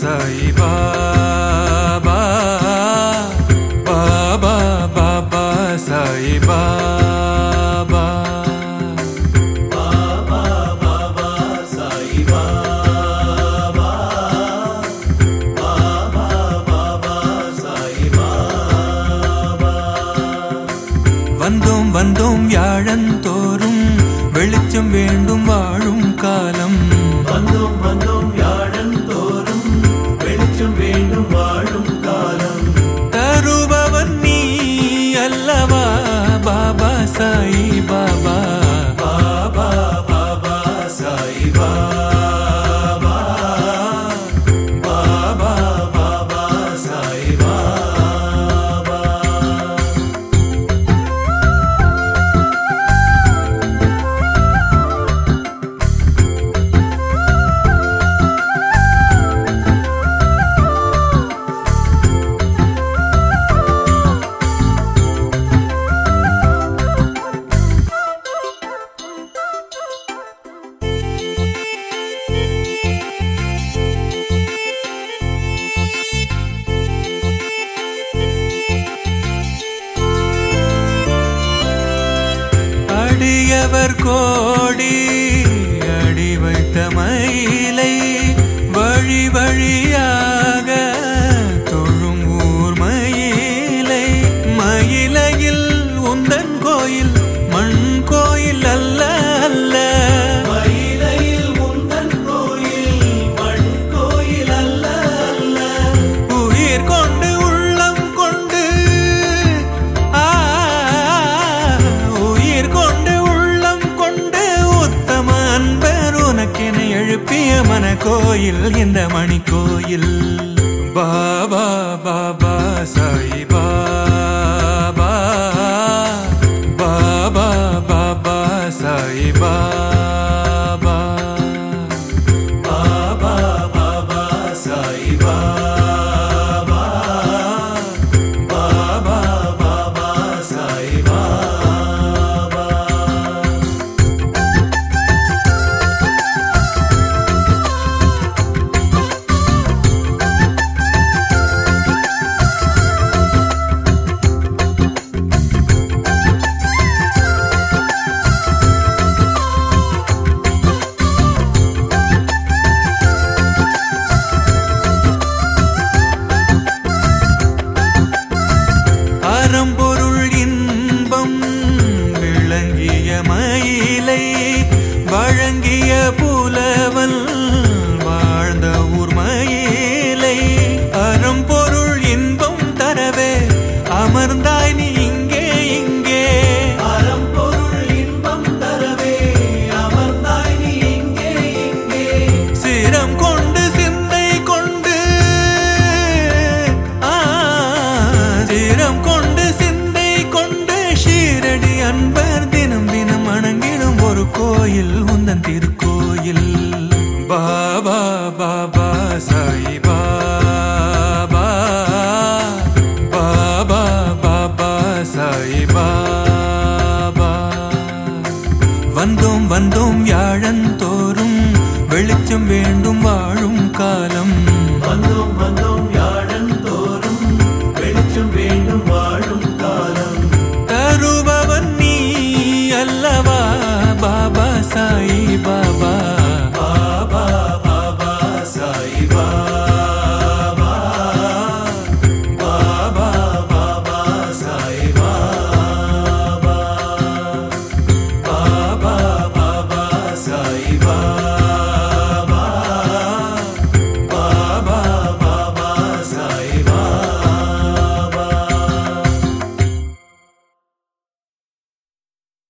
sai baba baba baba sai baba. Shiva. அடியவர் கோடி அடி வைத்த மயிலை வழி வழியாக தொழும் ஊர் மயிலை. மயிலையில் உந்தன் கோயில் மண் கோயில் அல்ல அல்ல. கோயில் இந்த மணி கோயில் பாபா பாபா மயிலை வழங்கிய புலவன் வணங்கிடும் ஒரு கோயில் உந்தன் திருக்கோயில் பாபா பாபா சாய் பாபா பாபா பாபா சாய் பாபா வந்தோம் வந்தோம் யாழந்தோறும் வெளிச்சம் வேண்டும் வாழும் காலம் வந்தோம் வந்தோம்